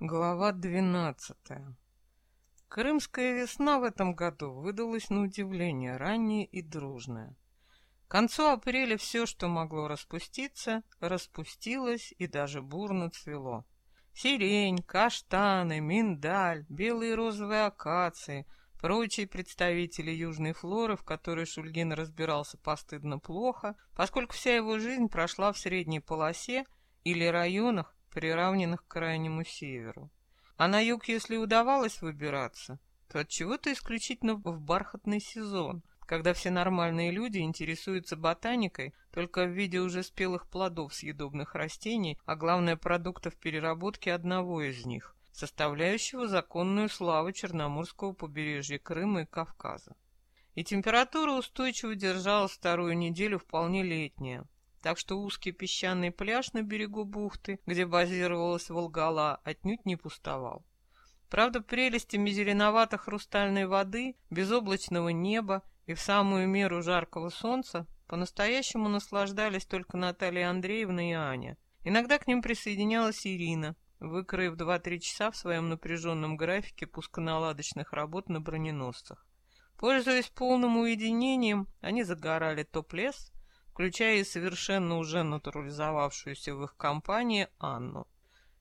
Глава двенадцатая. Крымская весна в этом году выдалась на удивление ранняя и дружная. К концу апреля все, что могло распуститься, распустилось и даже бурно цвело. Сирень, каштаны, миндаль, белые и розовые акации, прочие представители южной флоры, в которой Шульгин разбирался постыдно плохо, поскольку вся его жизнь прошла в средней полосе или районах, приравненных к крайнему северу. А на юг, если удавалось выбираться, то от чего-то исключительно в бархатный сезон, когда все нормальные люди интересуются ботаникой только в виде уже спелых плодов съедобных растений, а главное продуктов переработки одного из них, составляющего законную славу Черноморского побережья Крыма и Кавказа. И температура устойчиво держалась вторую неделю вполне летняя, так что узкий песчаный пляж на берегу бухты, где базировалась Волгала, отнюдь не пустовал. Правда, прелестями зеленовато-хрустальной воды, безоблачного неба и в самую меру жаркого солнца по-настоящему наслаждались только Наталья Андреевна и Аня. Иногда к ним присоединялась Ирина, выкроив два-три часа в своем напряженном графике пусконаладочных работ на броненосцах. Пользуясь полным уединением, они загорали топ-лес, включая и совершенно уже натурализовавшуюся в их компании Анну.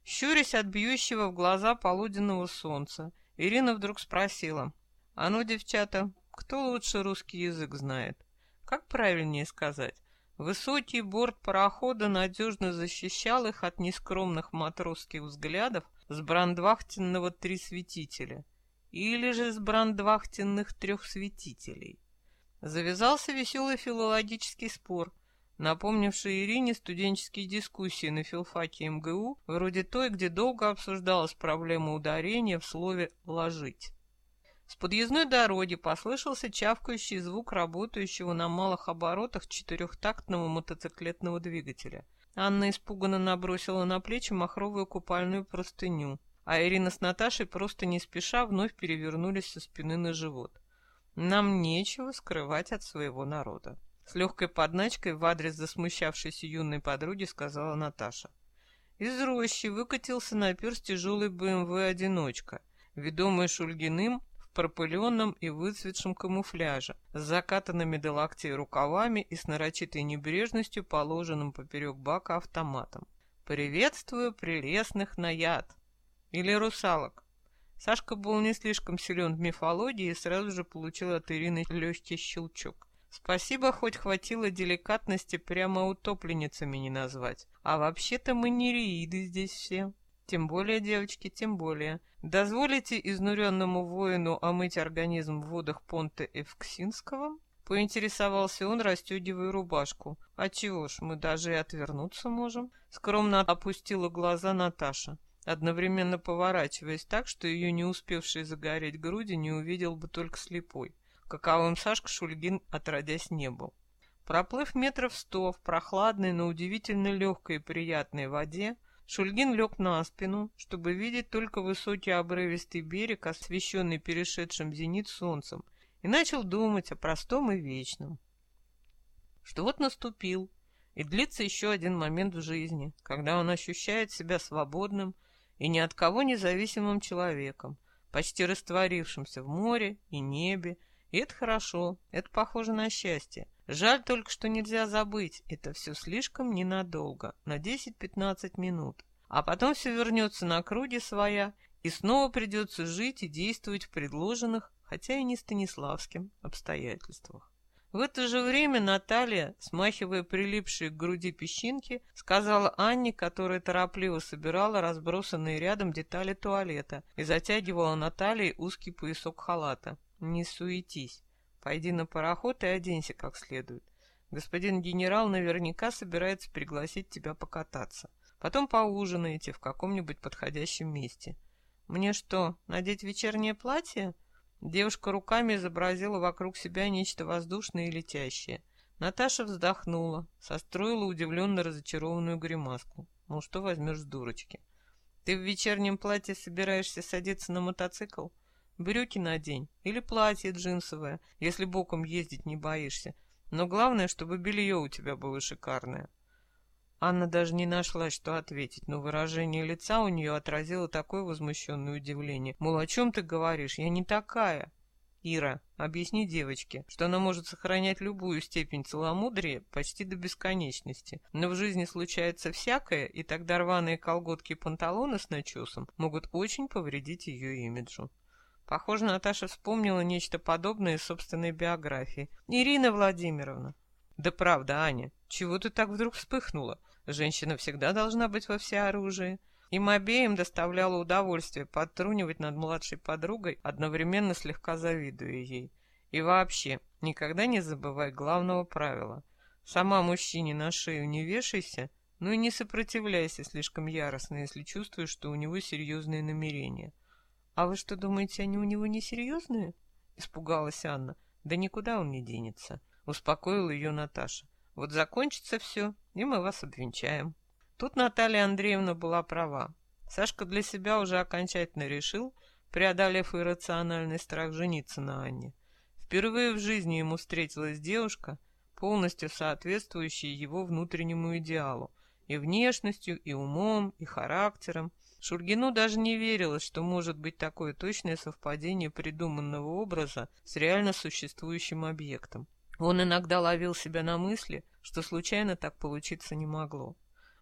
Щурясь от бьющего в глаза полуденного солнца, Ирина вдруг спросила, «А ну, девчата, кто лучше русский язык знает? Как правильнее сказать? Высокий борт парохода надежно защищал их от нескромных матросских взглядов с брандвахтенного три светителя или же с брандвахтенных трех светителей. Завязался веселый филологический спор, напомнивший Ирине студенческие дискуссии на филфаке МГУ, вроде той, где долго обсуждалась проблема ударения в слове «ложить». С подъездной дороги послышался чавкающий звук работающего на малых оборотах четырехтактного мотоциклетного двигателя. Анна испуганно набросила на плечи махровую купальную простыню, а Ирина с Наташей просто не спеша вновь перевернулись со спины на живот. Нам нечего скрывать от своего народа. С легкой подначкой в адрес засмущавшейся юной подруги сказала Наташа. Из рощи выкатился на пирс тяжелый БМВ-одиночка, ведомый Шульгиным в пропыленном и выцветшем камуфляже, с закатанными до локтей рукавами и с нарочитой небрежностью положенным поперек бака автоматом. «Приветствую прелестных наяд!» Или русалок. Сашка был не слишком силен в мифологии и сразу же получил от Ирины легкий щелчок. Спасибо, хоть хватило деликатности прямо утопленницами не назвать. А вообще-то мы не реиды здесь все. Тем более, девочки, тем более. Дозволите изнуренному воину омыть организм в водах понта Эвксинского? Поинтересовался он, расстегивая рубашку. А чего ж, мы даже и отвернуться можем. Скромно опустила глаза Наташа одновременно поворачиваясь так, что ее не успевшие загореть груди не увидел бы только слепой, каковым Сашка Шульгин отродясь не был. Проплыв метров сто в прохладной, но удивительно легкой и приятной воде, Шульгин лег на спину, чтобы видеть только высокий обрывистый берег, освещенный перешедшим зенит солнцем, и начал думать о простом и вечном. Что вот наступил, и длится еще один момент в жизни, когда он ощущает себя свободным, и ни от кого независимым человеком, почти растворившимся в море и небе, и это хорошо, это похоже на счастье. Жаль только, что нельзя забыть, это все слишком ненадолго, на 10-15 минут. А потом все вернется на круги своя, и снова придется жить и действовать в предложенных, хотя и не станиславским, обстоятельствах. В это же время Наталья, смахивая прилипшие к груди песчинки, сказала Анне, которая торопливо собирала разбросанные рядом детали туалета и затягивала Наталье узкий поясок халата. «Не суетись. Пойди на пароход и оденься как следует. Господин генерал наверняка собирается пригласить тебя покататься. Потом поужинаете в каком-нибудь подходящем месте. Мне что, надеть вечернее платье?» Девушка руками изобразила вокруг себя нечто воздушное и летящее. Наташа вздохнула, состроила удивленно разочарованную гримаску. Ну что возьмешь с дурочки? Ты в вечернем платье собираешься садиться на мотоцикл? Брюки надень или платье джинсовое, если боком ездить не боишься. Но главное, чтобы белье у тебя было шикарное. Анна даже не нашла, что ответить, но выражение лица у нее отразило такое возмущенное удивление. Мол, о чем ты говоришь? Я не такая. Ира, объясни девочке, что она может сохранять любую степень целомудрия почти до бесконечности. Но в жизни случается всякое, и тогда рваные колготки и панталоны с начесом могут очень повредить ее имиджу. Похоже, Наташа вспомнила нечто подобное из собственной биографии. «Ирина Владимировна». «Да правда, Аня, чего ты так вдруг вспыхнула? Женщина всегда должна быть во всеоружии. Им обеим доставляло удовольствие подтрунивать над младшей подругой, одновременно слегка завидуя ей. И вообще, никогда не забывай главного правила. Сама мужчине на шею не вешайся, но и не сопротивляйся слишком яростно, если чувствуешь, что у него серьезные намерения. «А вы что, думаете, они у него не серьезные?» — испугалась Анна. «Да никуда он не денется», — успокоила ее Наташа. Вот закончится все, и мы вас обвенчаем. Тут Наталья Андреевна была права. Сашка для себя уже окончательно решил, преодолев иррациональный страх жениться на Анне. Впервые в жизни ему встретилась девушка, полностью соответствующая его внутреннему идеалу, и внешностью, и умом, и характером. Шульгину даже не верилось, что может быть такое точное совпадение придуманного образа с реально существующим объектом. Он иногда ловил себя на мысли, что случайно так получиться не могло.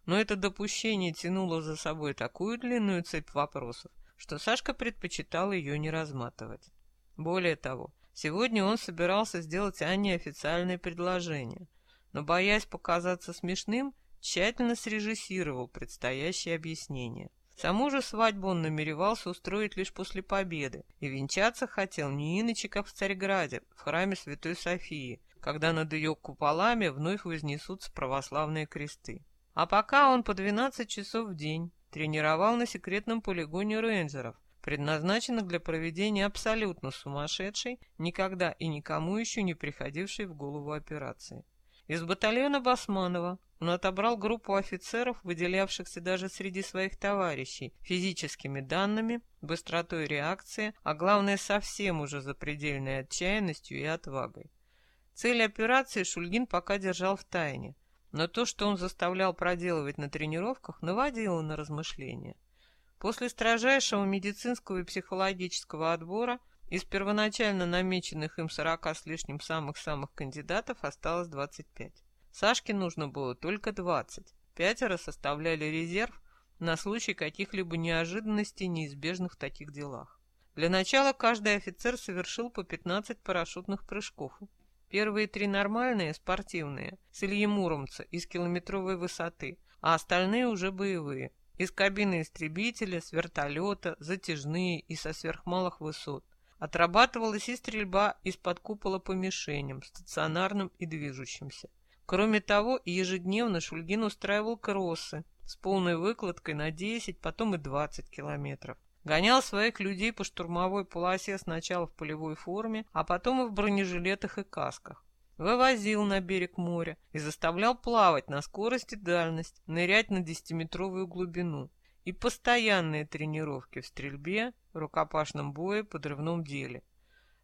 Но это допущение тянуло за собой такую длинную цепь вопросов, что Сашка предпочитал ее не разматывать. Более того, сегодня он собирался сделать Анне официальное предложение, но, боясь показаться смешным, тщательно срежиссировал предстоящее объяснение. Саму же свадьбу он намеревался устроить лишь после победы, и венчаться хотел не иначе, как в Царьграде, в храме Святой Софии, когда над ее куполами вновь вознесутся православные кресты. А пока он по 12 часов в день тренировал на секретном полигоне рейнджеров, предназначенных для проведения абсолютно сумасшедшей, никогда и никому еще не приходившей в голову операции. Из батальона Басманова он отобрал группу офицеров, выделявшихся даже среди своих товарищей физическими данными, быстротой реакции, а главное совсем уже запредельной отчаянностью и отвагой. Цель операции Шульгин пока держал в тайне, но то, что он заставлял проделывать на тренировках, наводило на размышления. После строжайшего медицинского и психологического отбора из первоначально намеченных им сорока с лишним самых-самых кандидатов осталось 25. Сашке нужно было только 20. Пятеро составляли резерв на случай каких-либо неожиданностей, неизбежных в таких делах. Для начала каждый офицер совершил по 15 парашютных прыжков Первые три нормальные, спортивные, с Ильи Муромца из километровой высоты, а остальные уже боевые. Из кабины истребителя, с вертолета, затяжные и со сверхмалых высот. Отрабатывалась и стрельба из-под купола по мишеням, стационарным и движущимся. Кроме того, ежедневно Шульгин устраивал кроссы с полной выкладкой на 10, потом и 20 километров. Гонял своих людей по штурмовой полосе сначала в полевой форме, а потом и в бронежилетах и касках. Вывозил на берег моря и заставлял плавать на скорость и дальность, нырять на десятиметровую глубину. И постоянные тренировки в стрельбе, рукопашном бое, подрывном деле.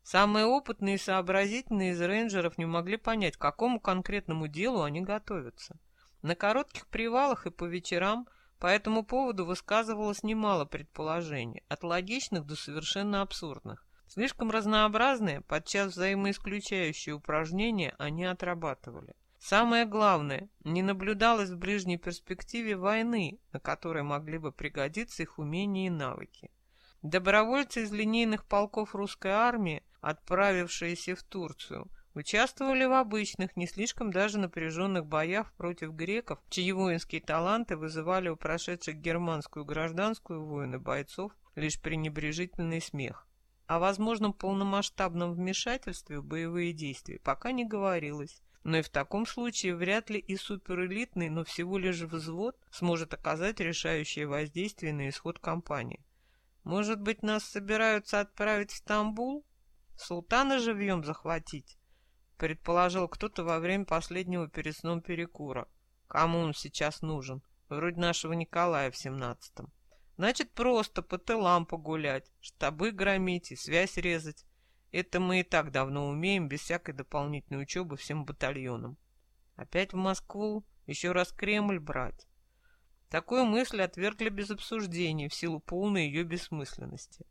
Самые опытные и сообразительные из рейнджеров не могли понять, к какому конкретному делу они готовятся. На коротких привалах и по вечерам – по этому поводу высказывалось немало предположений, от логичных до совершенно абсурдных. Слишком разнообразные, подчас взаимоисключающие упражнения они отрабатывали. Самое главное, не наблюдалось в ближней перспективе войны, на которой могли бы пригодиться их умения и навыки. Добровольцы из линейных полков русской армии, отправившиеся в Турцию, Участвовали в обычных, не слишком даже напряженных боях против греков, чьи воинские таланты вызывали у прошедших германскую гражданскую войну бойцов лишь пренебрежительный смех. О возможном полномасштабном вмешательстве в боевые действия пока не говорилось, но и в таком случае вряд ли и суперэлитный, но всего лишь взвод сможет оказать решающее воздействие на исход кампании. Может быть, нас собираются отправить в Стамбул? Султана живьем захватить? Предположил кто-то во время последнего перед сном перекура. Кому он сейчас нужен? Вроде нашего Николая в семнадцатом. Значит, просто по тылам погулять, штабы громить и связь резать. Это мы и так давно умеем, без всякой дополнительной учебы всем батальонам. Опять в Москву? Еще раз Кремль брать. Такую мысль отвергли без обсуждения в силу полной ее бессмысленности.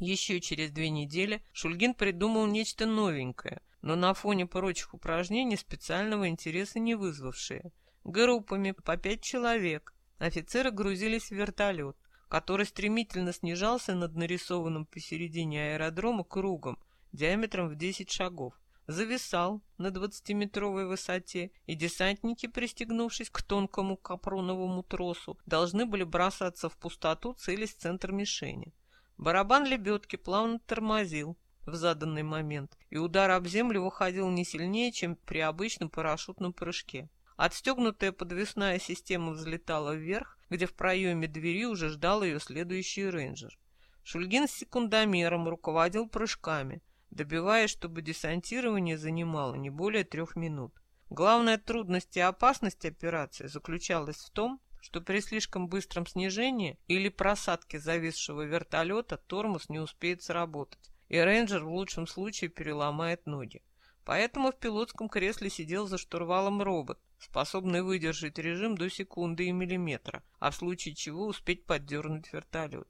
Еще через две недели Шульгин придумал нечто новенькое, но на фоне прочих упражнений специального интереса не вызвавшее. Группами по пять человек офицеры грузились в вертолет, который стремительно снижался над нарисованным посередине аэродрома кругом диаметром в 10 шагов зависал на 20-метровой высоте, и десантники, пристегнувшись к тонкому капроновому тросу, должны были бросаться в пустоту, целясь в центр мишени. Барабан лебедки плавно тормозил в заданный момент, и удар об землю выходил не сильнее, чем при обычном парашютном прыжке. Отстегнутая подвесная система взлетала вверх, где в проеме двери уже ждал ее следующий рейнджер. Шульгин с секундомером руководил прыжками, добиваясь, чтобы десантирование занимало не более трех минут. Главная трудность и опасность операции заключалась в том, что при слишком быстром снижении или просадке зависшего вертолета тормоз не успеет сработать, и рейнджер в лучшем случае переломает ноги. Поэтому в пилотском кресле сидел за штурвалом робот, способный выдержать режим до секунды и миллиметра, а в случае чего успеть поддернуть вертолет.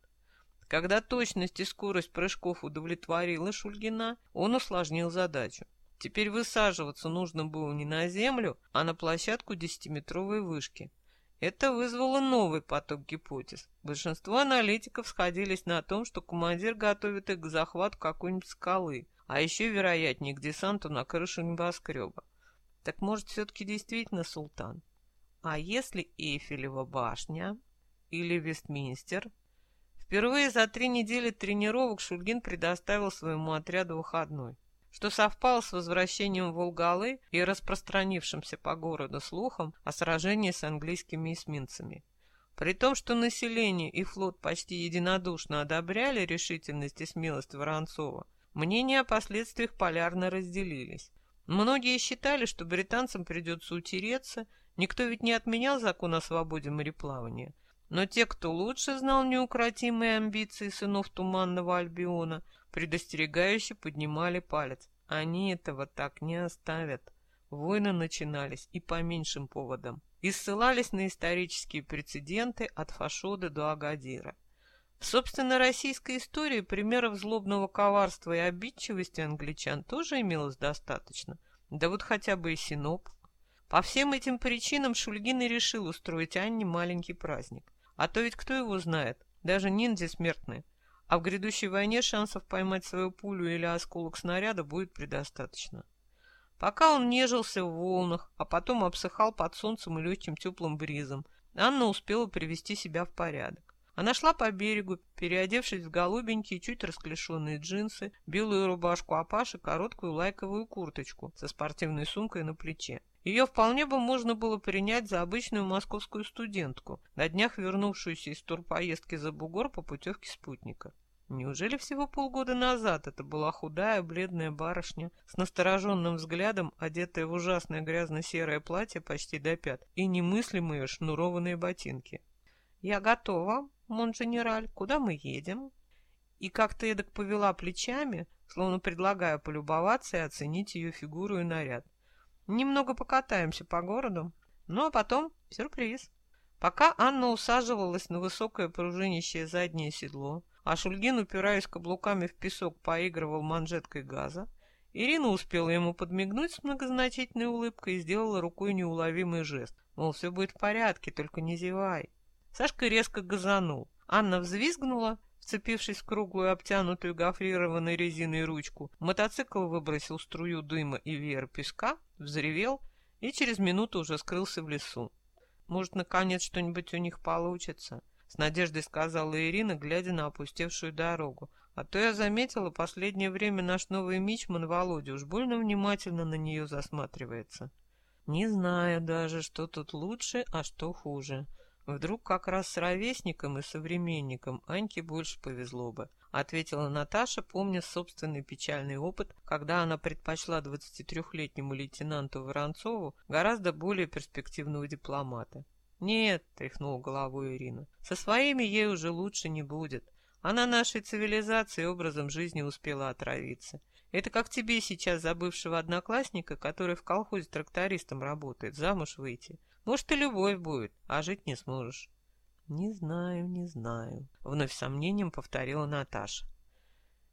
Когда точность и скорость прыжков удовлетворила Шульгина, он усложнил задачу. Теперь высаживаться нужно было не на землю, а на площадку десятиметровой вышки. Это вызвало новый поток гипотез. Большинство аналитиков сходились на том, что командир готовит их к захвату какой-нибудь скалы, а еще вероятнее к десанту на крышу небоскреба. Так может, все-таки действительно султан? А если Эйфелева башня или Вестминстер Впервые за три недели тренировок Шульгин предоставил своему отряду выходной, что совпало с возвращением Волгалы и распространившимся по городу слухом о сражении с английскими эсминцами. При том, что население и флот почти единодушно одобряли решительность и смелость Воронцова, мнения о последствиях полярно разделились. Многие считали, что британцам придется утереться, никто ведь не отменял закон о свободе мореплавания, но те, кто лучше знал неукротимые амбиции сынов Туманного Альбиона, предостерегающе поднимали палец. Они этого так не оставят. Войны начинались и по меньшим поводам. И ссылались на исторические прецеденты от Фашода до Агадира. В собственно российской истории примеров злобного коварства и обидчивости англичан тоже имелось достаточно. Да вот хотя бы и Синоп. По всем этим причинам Шульгин и решил устроить Анне маленький праздник. А то ведь кто его знает? Даже ниндзя смертные. А в грядущей войне шансов поймать свою пулю или осколок снаряда будет предостаточно. Пока он нежился в волнах, а потом обсыхал под солнцем и легким теплым бризом, Анна успела привести себя в порядок. Она шла по берегу, переодевшись в голубенькие, чуть расклешенные джинсы, белую рубашку Апаши, короткую лайковую курточку со спортивной сумкой на плече. Ее вполне бы можно было принять за обычную московскую студентку, на днях вернувшуюся из турпоездки за бугор по путевке спутника. Неужели всего полгода назад это была худая, бледная барышня с настороженным взглядом, одетая в ужасное грязно-серое платье почти до пят и немыслимые шнурованные ботинки? «Я готова, монженераль, куда мы едем?» И как-то эдак повела плечами, словно предлагая полюбоваться и оценить ее фигуру и наряд. Немного покатаемся по городу, ну а потом сюрприз. Пока Анна усаживалась на высокое пружинищее заднее седло, а Шульгин, упираясь каблуками в песок, поигрывал манжеткой газа, Ирина успела ему подмигнуть с многозначительной улыбкой и сделала рукой неуловимый жест, мол, все будет в порядке, только не зевай. Сашка резко газанул. Анна взвизгнула, вцепившись в круглую обтянутую гофрированной резиной ручку. Мотоцикл выбросил струю дыма и веер песка, взревел и через минуту уже скрылся в лесу. «Может, наконец что-нибудь у них получится?» — с надеждой сказала Ирина, глядя на опустевшую дорогу. «А то я заметила, последнее время наш новый мичман Володя уж больно внимательно на нее засматривается. Не знаю даже, что тут лучше, а что хуже. Вдруг как раз с ровесником и современником Аньке больше повезло бы, ответила Наташа, помня собственный печальный опыт, когда она предпочла 23-летнему лейтенанту Воронцову гораздо более перспективного дипломата. «Нет», — тряхнула головой Ирина, — «со своими ей уже лучше не будет. Она нашей цивилизацией образом жизни успела отравиться. Это как тебе сейчас за бывшего одноклассника, который в колхозе трактористом работает, замуж выйти. Может, и любовь будет, а жить не сможешь. Не знаю, не знаю, вновь сомнением повторила Наташа.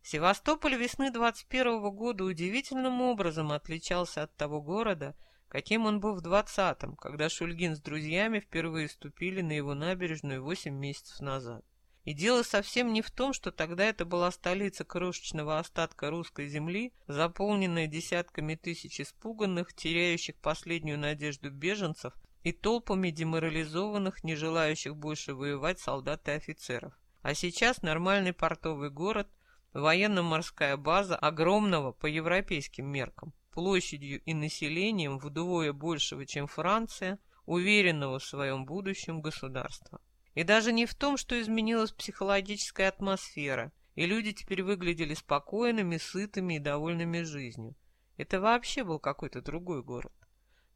Севастополь весны 21 -го года удивительным образом отличался от того города, каким он был в 20-м, когда Шульгин с друзьями впервые ступили на его набережную 8 месяцев назад. И дело совсем не в том, что тогда это была столица крошечного остатка русской земли, заполненная десятками тысяч испуганных, теряющих последнюю надежду беженцев и толпами деморализованных, не желающих больше воевать солдат и офицеров. А сейчас нормальный портовый город, военно-морская база огромного по европейским меркам, площадью и населением вдвое большего, чем Франция, уверенного в своем будущем государства. И даже не в том, что изменилась психологическая атмосфера, и люди теперь выглядели спокойными, сытыми и довольными жизнью. Это вообще был какой-то другой город.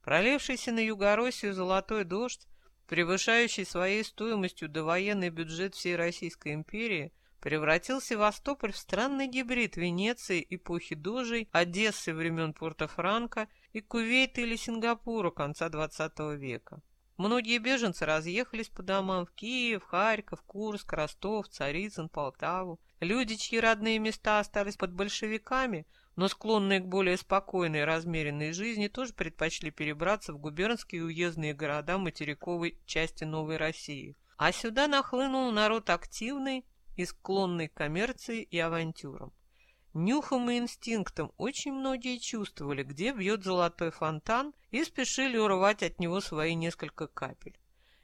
Пролившийся на Югороссию золотой дождь, превышающий своей стоимостью довоенный бюджет всей Российской империи, превратил Севастополь в странный гибрид Венеции эпохи Дожей, Одессы времен Порто-Франко и Кувейта или Сингапура конца XX века. Многие беженцы разъехались по домам в Киев, Харьков, Курск, Ростов, Царицын, Полтаву. Люди, чьи родные места остались под большевиками, но склонные к более спокойной, размеренной жизни, тоже предпочли перебраться в губернские уездные города материковой части Новой России. А сюда нахлынул народ активный и склонный к коммерции и авантюрам. Нюхом и инстинктом очень многие чувствовали, где бьет золотой фонтан, и спешили урвать от него свои несколько капель.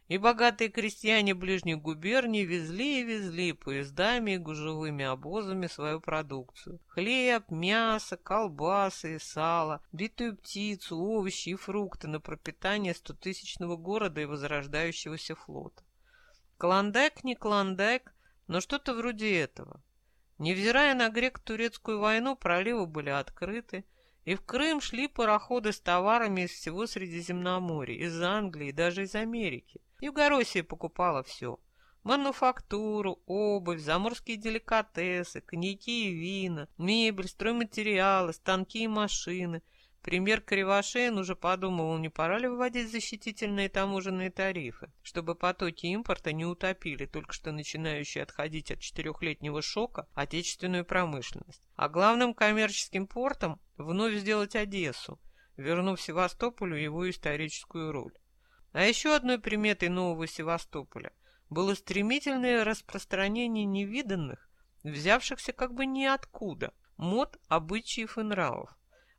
И богатые крестьяне ближних губерний везли и везли поездами и гужевыми обозами свою продукцию. Хлеб, мясо, колбасы и сало, битую птицу, овощи и фрукты на пропитание стотысячного города и возрождающегося флота. Клондайк не клондайк, но что-то вроде этого. Невзирая на греко-турецкую войну, проливы были открыты, и в Крым шли пароходы с товарами из всего Средиземноморья, из Англии, даже из Америки. Югороссия покупала все. Мануфактуру, обувь, заморские деликатесы, коньяки и вина, мебель, стройматериалы, станки и машины – Премьер Кривошеин уже подумывал, не пора ли выводить защитительные таможенные тарифы, чтобы потоки импорта не утопили только что начинающие отходить от четырехлетнего шока отечественную промышленность. А главным коммерческим портом вновь сделать Одессу, вернув Севастополю его историческую роль. А еще одной приметой нового Севастополя было стремительное распространение невиданных, взявшихся как бы ниоткуда, мод, обычаев и нравов.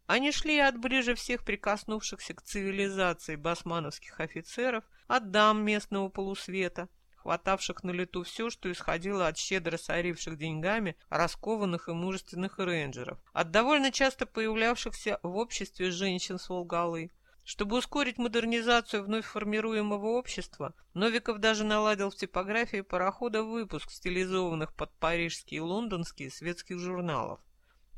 Они шли от ближе всех прикоснувшихся к цивилизации басмановских офицеров, от дам местного полусвета, хватавших на лету все, что исходило от щедро соривших деньгами раскованных и мужественных рейнджеров, от довольно часто появлявшихся в обществе женщин с Волгалы. Чтобы ускорить модернизацию вновь формируемого общества, Новиков даже наладил в типографии парохода выпуск стилизованных под парижские и лондонские светских журналов.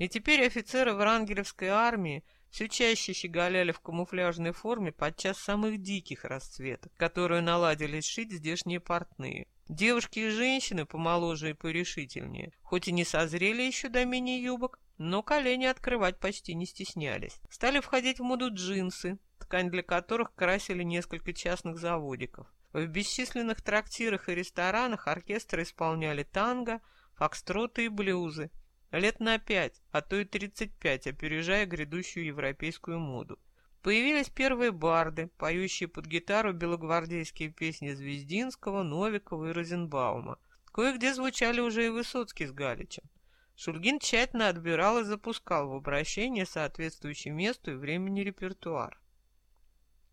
И теперь офицеры врангелевской армии все чаще щеголяли в камуфляжной форме подчас самых диких расцветок, которую наладились шить здешние портные. Девушки и женщины, помоложе и порешительнее, хоть и не созрели еще до мини-юбок, но колени открывать почти не стеснялись. Стали входить в моду джинсы, ткань для которых красили несколько частных заводиков. В бесчисленных трактирах и ресторанах оркестры исполняли танго, фокстроты и блюзы, Лет на пять, а то и тридцать пять, опережая грядущую европейскую моду. Появились первые барды, поющие под гитару белогвардейские песни Звездинского, Новикова и Розенбаума. Кое-где звучали уже и Высоцкий с Галичем. Шульгин тщательно отбирал и запускал в обращение соответствующий месту и времени репертуар.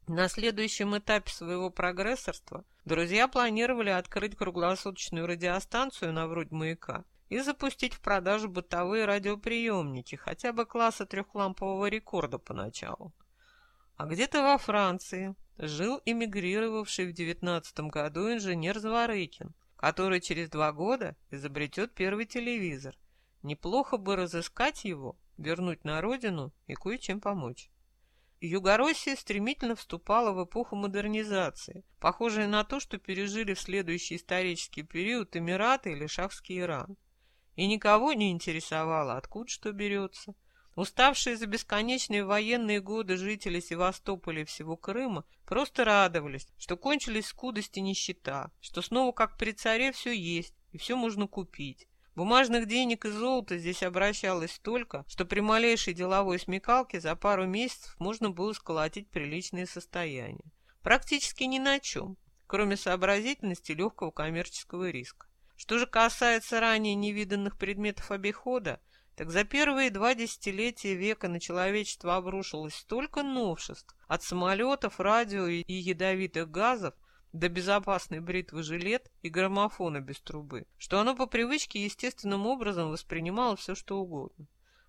На следующем этапе своего прогрессорства друзья планировали открыть круглосуточную радиостанцию на вроде маяка и запустить в продажу бытовые радиоприемники, хотя бы класса трехлампового рекорда поначалу. А где-то во Франции жил эмигрировавший в девятнадцатом году инженер Зворыкин, который через два года изобретет первый телевизор. Неплохо бы разыскать его, вернуть на родину и кое-чем помочь. Югороссия стремительно вступала в эпоху модернизации, похожей на то, что пережили в следующий исторический период Эмираты или Шахский Иран и никого не интересовало, откуда что берется. Уставшие за бесконечные военные годы жители Севастополя и всего Крыма просто радовались, что кончились скудость и нищета, что снова как при царе все есть и все можно купить. Бумажных денег и золота здесь обращалось столько, что при малейшей деловой смекалке за пару месяцев можно было сколотить приличные состояния. Практически ни на чем, кроме сообразительности и легкого коммерческого риска. Что же касается ранее невиданных предметов обихода, так за первые два десятилетия века на человечество обрушилось столько новшеств, от самолетов, радио и ядовитых газов до безопасной бритвы жилет и граммофона без трубы, что оно по привычке естественным образом воспринимало все, что угодно.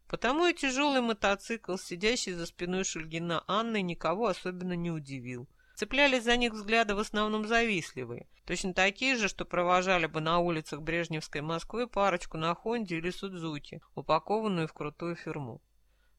Потому и тяжелый мотоцикл, сидящий за спиной Шульгина Анны, никого особенно не удивил. Цеплялись за них взгляды в основном завистливые, точно такие же, что провожали бы на улицах Брежневской Москвы парочку на Хонде или Судзуки, упакованную в крутую фирму.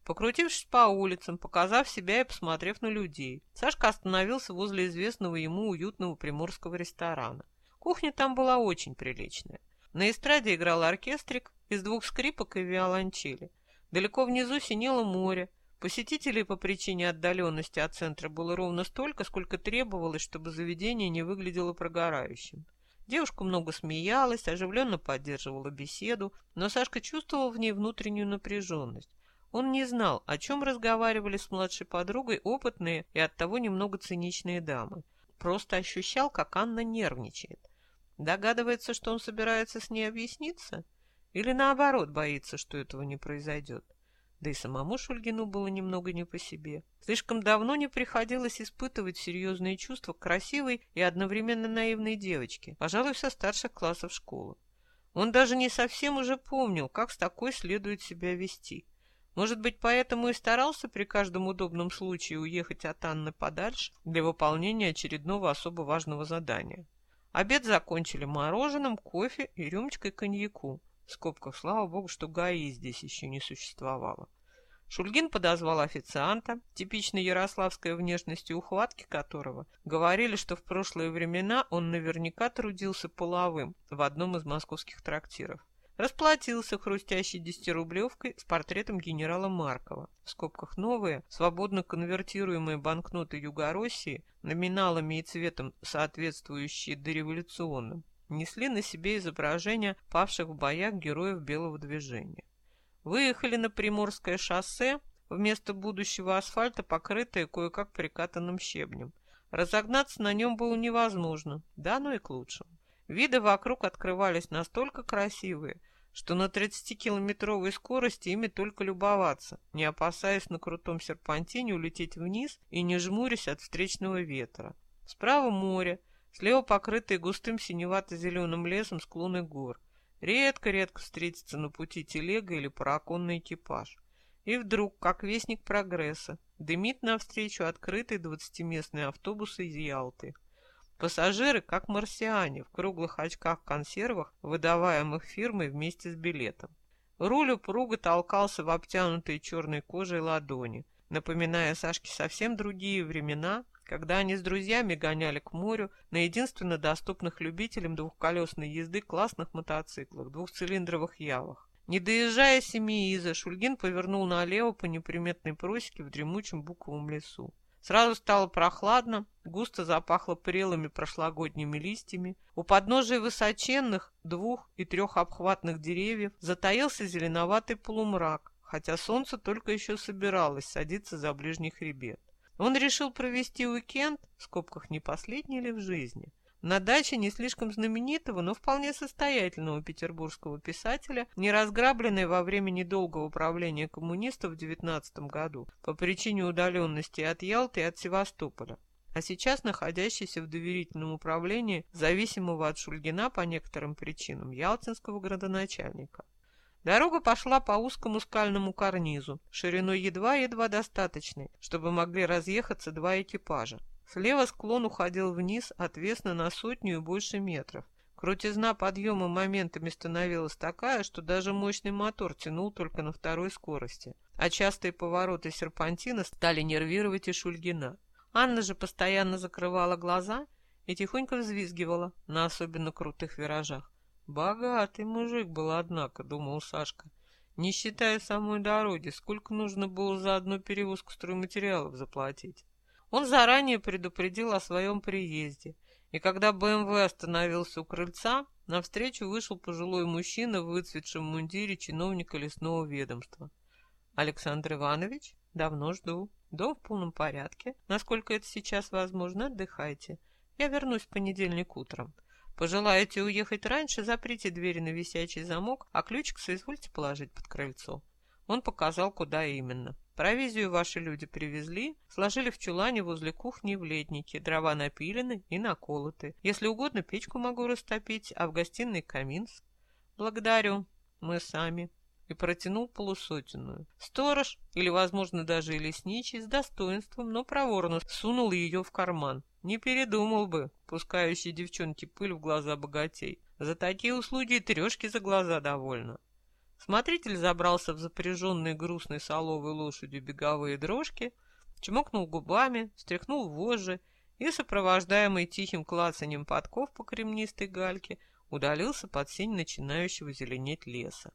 Покрутившись по улицам, показав себя и посмотрев на людей, Сашка остановился возле известного ему уютного приморского ресторана. Кухня там была очень приличная. На эстраде играл оркестрик из двух скрипок и виолончели. Далеко внизу синело море, Посетителей по причине отдаленности от центра было ровно столько, сколько требовалось, чтобы заведение не выглядело прогорающим. Девушка много смеялась, оживленно поддерживала беседу, но Сашка чувствовал в ней внутреннюю напряженность. Он не знал, о чем разговаривали с младшей подругой опытные и оттого немного циничные дамы. Просто ощущал, как Анна нервничает. Догадывается, что он собирается с ней объясниться? Или наоборот боится, что этого не произойдет? Да и самому Шульгину было немного не по себе. Слишком давно не приходилось испытывать серьезные чувства к красивой и одновременно наивной девочке, пожалуй, со старших классов школы. Он даже не совсем уже помнил, как с такой следует себя вести. Может быть, поэтому и старался при каждом удобном случае уехать от Анны подальше для выполнения очередного особо важного задания. Обед закончили мороженым, кофе и рюмочкой коньяку. В скобках, слава богу, что ГАИ здесь еще не существовало. Шульгин подозвал официанта, типичной ярославской внешности ухватки которого говорили, что в прошлые времена он наверняка трудился половым в одном из московских трактиров. Расплатился хрустящей десятирублевкой с портретом генерала Маркова. В скобках новые, свободно конвертируемые банкноты Югороссии, номиналами и цветом соответствующие дореволюционным, несли на себе изображения павших в боях героев Белого движения. Выехали на Приморское шоссе, вместо будущего асфальта, покрытое кое-как прикатанным щебнем. Разогнаться на нем было невозможно, да ну и к лучшему. Виды вокруг открывались настолько красивые, что на 30-километровой скорости ими только любоваться, не опасаясь на крутом серпантине улететь вниз и не жмурясь от встречного ветра. Справа море, Слева покрытые густым синевато-зеленым лесом склоны гор. Редко-редко встретится на пути телега или параконный экипаж. И вдруг, как вестник прогресса, дымит навстречу открытый двадцатиместный автобус из Ялты. Пассажиры, как марсиане, в круглых очках-консервах, выдаваемых фирмой вместе с билетом. Руль упруго толкался в обтянутой черной кожей ладони, напоминая Сашке совсем другие времена, когда они с друзьями гоняли к морю на единственно доступных любителям двухколесной езды классных мотоциклах, двухцилиндровых явах. Не доезжая Семииза, Шульгин повернул налево по неприметной просеке в дремучем буковом лесу. Сразу стало прохладно, густо запахло прелыми прошлогодними листьями. У подножия высоченных двух- и трехобхватных деревьев затаился зеленоватый полумрак, хотя солнце только еще собиралось садиться за ближний хребет. Он решил провести уикенд, в скобках не последний ли в жизни, на даче не слишком знаменитого, но вполне состоятельного петербургского писателя, не разграбленной во время недолгого правления коммунистов в 19 году по причине удаленности от Ялты и от Севастополя, а сейчас находящийся в доверительном управлении зависимого от Шульгина по некоторым причинам ялтинского градоначальника. Дорога пошла по узкому скальному карнизу, шириной едва-едва достаточной, чтобы могли разъехаться два экипажа. Слева склон уходил вниз отвесно на сотню и больше метров. Крутизна подъема моментами становилась такая, что даже мощный мотор тянул только на второй скорости, а частые повороты серпантина стали нервировать и Шульгина. Анна же постоянно закрывала глаза и тихонько взвизгивала на особенно крутых виражах. Богатый мужик был, однако, думал Сашка. Не считая самой дороги, сколько нужно было за одну перевозку стройматериалов заплатить. Он заранее предупредил о своем приезде, и когда БМВ остановился у крыльца, навстречу вышел пожилой мужчина в выцветшем мундире чиновника лесного ведомства. «Александр Иванович, давно жду. Дом в полном порядке. Насколько это сейчас возможно, отдыхайте. Я вернусь в понедельник утром. Пожелаете уехать раньше, заприте двери на висячий замок, а ключик соизвольте положить под крыльцо». Он показал, куда именно. Провизию ваши люди привезли, сложили в чулане возле кухни в леднике, дрова напилены и наколоты. Если угодно, печку могу растопить, а в гостиной камин. Благодарю, мы сами. И протянул полусотенную. Сторож, или, возможно, даже и лесничий, с достоинством, но проворно сунул ее в карман. Не передумал бы, пускающий девчонке пыль в глаза богатей. За такие услуги и трешки за глаза довольно. Смотритель забрался в запряженные грустной соловой лошадью беговые дрожки, чмокнул губами, стряхнул вожжи и, сопровождаемый тихим клацанием подков по кремнистой гальке, удалился под сень начинающего зеленеть леса.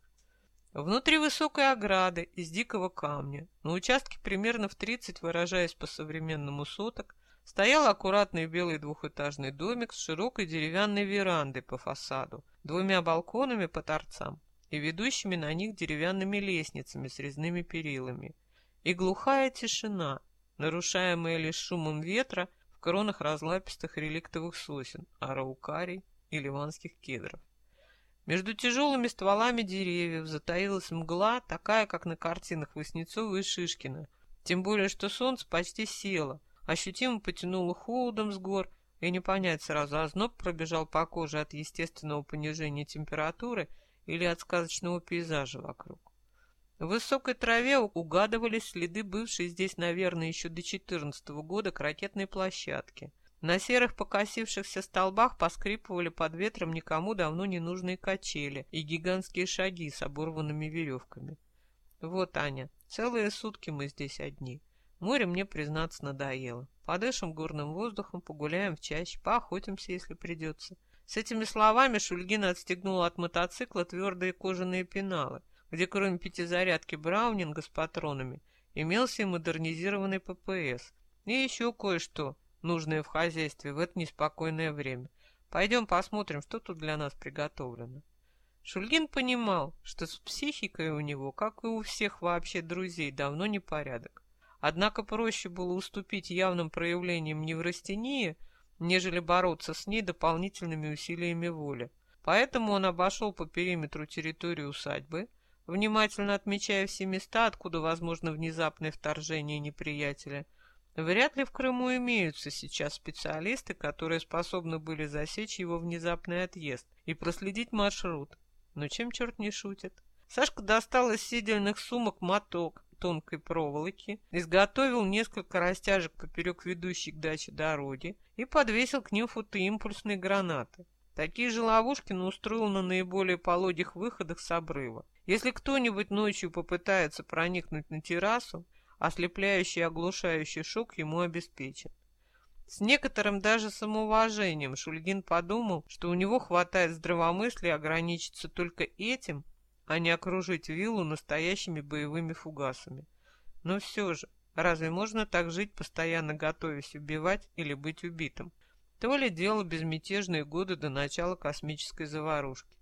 Внутри высокой ограды из дикого камня, на участке примерно в 30, выражаясь по-современному соток, стоял аккуратный белый двухэтажный домик с широкой деревянной верандой по фасаду, двумя балконами по торцам и ведущими на них деревянными лестницами с резными перилами. И глухая тишина, нарушаемая лишь шумом ветра в кронах разлапистых реликтовых сосен, араукарий и ливанских кедров. Между тяжелыми стволами деревьев затаилась мгла, такая, как на картинах Васнецова и Шишкина. Тем более, что солнце почти село, ощутимо потянуло холодом с гор, и не понять сразу, озноб пробежал по коже от естественного понижения температуры – или от сказочного пейзажа вокруг. В высокой траве угадывались следы бывшей здесь, наверное, еще до 14 -го года крокетной площадки. На серых покосившихся столбах поскрипывали под ветром никому давно не нужные качели и гигантские шаги с оборванными веревками. Вот, Аня, целые сутки мы здесь одни. Море мне, признаться, надоело. Подышим горным воздухом, погуляем в чаще, поохотимся, если придется. С этими словами Шульгин отстегнул от мотоцикла твердые кожаные пеналы, где кроме пятизарядки Браунинга с патронами имелся и модернизированный ППС, и еще кое-что, нужное в хозяйстве в это неспокойное время. Пойдем посмотрим, что тут для нас приготовлено. Шульгин понимал, что с психикой у него, как и у всех вообще друзей, давно не порядок. Однако проще было уступить явным проявлениям неврастении, нежели бороться с ней дополнительными усилиями воли. Поэтому он обошел по периметру территорию усадьбы, внимательно отмечая все места, откуда возможно внезапное вторжение неприятеля. Вряд ли в Крыму имеются сейчас специалисты, которые способны были засечь его внезапный отъезд и проследить маршрут. Но чем черт не шутит? Сашка достал из сидельных сумок моток тонкой проволоки, изготовил несколько растяжек поперек ведущей к даче дороги и подвесил к ним фотоимпульсные гранаты. Такие же ловушки устроил на наиболее пологих выходах с обрыва. Если кто-нибудь ночью попытается проникнуть на террасу, ослепляющий и оглушающий шок ему обеспечен. С некоторым даже самоуважением Шульгин подумал, что у него хватает здравомыслия ограничиться только этим а не окружить виллу настоящими боевыми фугасами. Но все же, разве можно так жить, постоянно готовясь убивать или быть убитым? То ли дело безмятежные годы до начала космической заварушки.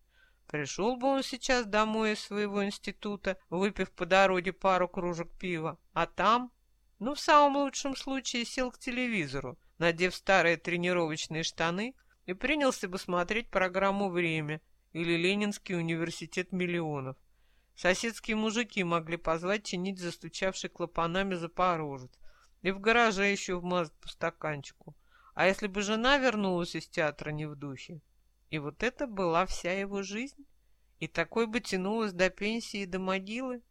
Пришел бы он сейчас домой из своего института, выпив по дороге пару кружек пива, а там, ну, в самом лучшем случае, сел к телевизору, надев старые тренировочные штаны, и принялся бы смотреть программу «Время», или Ленинский университет миллионов. Соседские мужики могли позвать чинить застучавший клапанами запорожец. И в гараже еще вмазать по стаканчику. А если бы жена вернулась из театра не в духе? И вот это была вся его жизнь? И такой бы тянулась до пенсии и до могилы?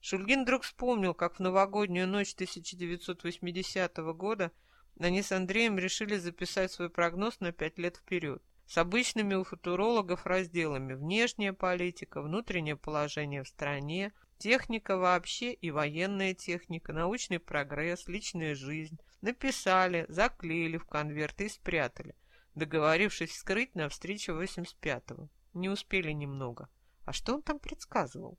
Шульгин вдруг вспомнил, как в новогоднюю ночь 1980 года они с Андреем решили записать свой прогноз на пять лет вперед с обычными у футурологов разделами «Внешняя политика», «Внутреннее положение в стране», «Техника вообще» и «Военная техника», «Научный прогресс», «Личная жизнь». Написали, заклеили в конверт и спрятали, договорившись вскрыть на встречу 85-го. Не успели немного. А что он там предсказывал?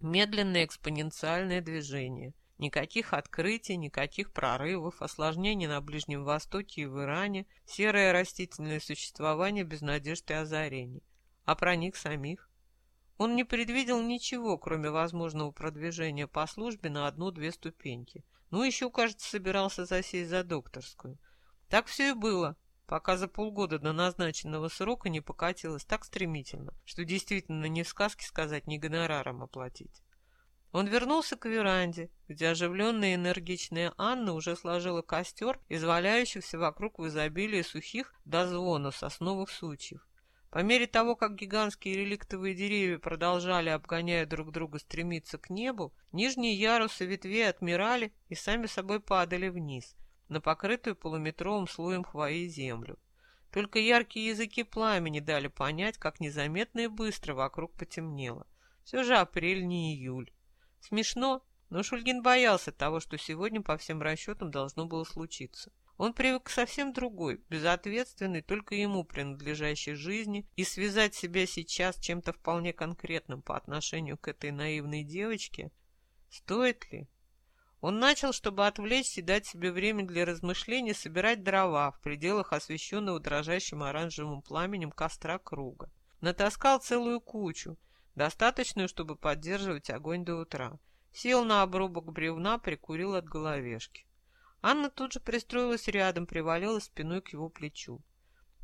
Медленное экспоненциальное движение. Никаких открытий, никаких прорывов, осложнений на Ближнем Востоке и в Иране, серое растительное существование без надежд и озарений. А про них самих? Он не предвидел ничего, кроме возможного продвижения по службе на одну-две ступеньки. Ну, еще, кажется, собирался засесть за докторскую. Так все и было, пока за полгода до назначенного срока не покатилось так стремительно, что действительно не в сказке сказать, ни гонораром оплатить. Он вернулся к веранде, где оживленная энергичная Анна уже сложила костер из валяющихся вокруг в изобилии сухих до звона сосновых сучьев. По мере того, как гигантские реликтовые деревья продолжали, обгоняя друг друга, стремиться к небу, нижние ярусы ветвей отмирали и сами собой падали вниз, на покрытую полуметровым слоем хвои землю. Только яркие языки пламени дали понять, как незаметно и быстро вокруг потемнело. Все же апрель не июль. Смешно, но Шульгин боялся того, что сегодня по всем расчетам должно было случиться. Он привык к совсем другой, безответственной, только ему принадлежащей жизни, и связать себя сейчас чем-то вполне конкретным по отношению к этой наивной девочке, стоит ли? Он начал, чтобы отвлечься и дать себе время для размышлений, собирать дрова в пределах освещенного дрожащим оранжевым пламенем костра круга. Натаскал целую кучу, достаточную, чтобы поддерживать огонь до утра. Сел на обрубок бревна, прикурил от головешки. Анна тут же пристроилась рядом, привалилась спиной к его плечу.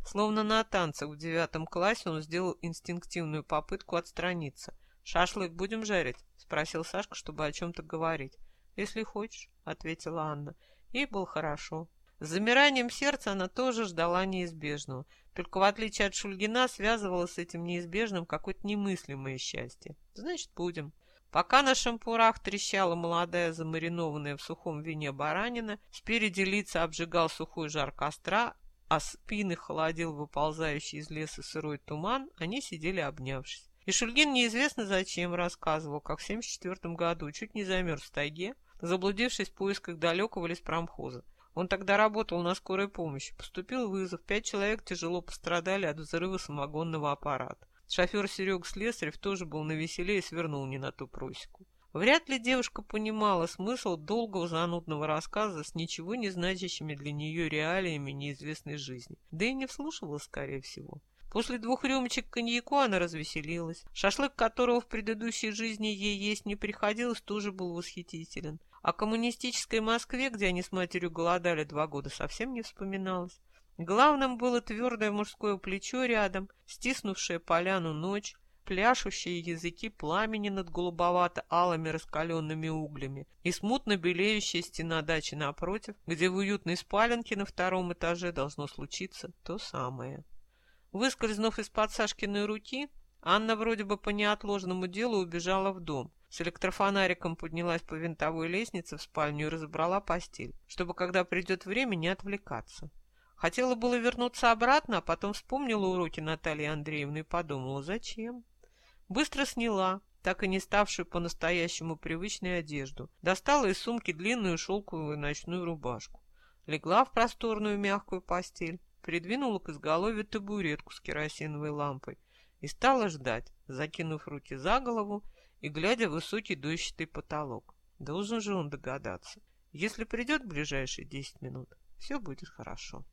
Словно на танцах в девятом классе он сделал инстинктивную попытку отстраниться. «Шашлык будем жарить?» — спросил Сашка, чтобы о чем-то говорить. «Если хочешь», — ответила Анна. Ей было хорошо. С замиранием сердца она тоже ждала неизбежного. Только в отличие от Шульгина связывала с этим неизбежным какое-то немыслимое счастье. «Значит, будем». Пока на шампурах трещала молодая замаринованная в сухом вине баранина, спереди лица обжигал сухой жар костра, а спины холодил выползающий из леса сырой туман, они сидели обнявшись. И Шульгин неизвестно зачем рассказывал, как в 74 году чуть не замерз в тайге, заблудившись в поисках далекого леспромхоза. Он тогда работал на скорой помощи. Поступил вызов. Пять человек тяжело пострадали от взрыва самогонного аппарата. Шофер Серег Слесарев тоже был навеселее и свернул не на ту просеку. Вряд ли девушка понимала смысл долгого занудного рассказа с ничего не значащими для нее реалиями неизвестной жизни, да и не вслушивалась, скорее всего. После двух рюмочек коньяку она развеселилась. Шашлык, которого в предыдущей жизни ей есть не приходилось, тоже был восхитителен. О коммунистической Москве, где они с матерью голодали два года, совсем не вспоминалось. Главным было твердое мужское плечо рядом, стиснувшее поляну ночь, пляшущие языки пламени над голубовато-алыми раскаленными углями и смутно белеющая стена дачи напротив, где в уютной спаленке на втором этаже должно случиться то самое. Выскользнув из-под Сашкиной руки, Анна вроде бы по неотложному делу убежала в дом. С электрофонариком поднялась по винтовой лестнице в спальню и разобрала постель, чтобы, когда придет время, не отвлекаться. Хотела было вернуться обратно, а потом вспомнила уроки Натальи Андреевны и подумала, зачем? Быстро сняла, так и не ставшую по-настоящему привычной одежду. Достала из сумки длинную шелковую ночную рубашку. Легла в просторную мягкую постель, придвинула к изголовью табуретку с керосиновой лампой и стала ждать, закинув руки за голову и глядя в высокий дощатый потолок. Должен же он догадаться. Если придет ближайшие десять минут, все будет хорошо.